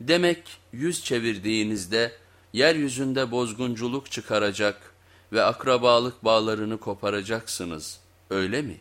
Demek yüz çevirdiğinizde yeryüzünde bozgunculuk çıkaracak ve akrabalık bağlarını koparacaksınız öyle mi?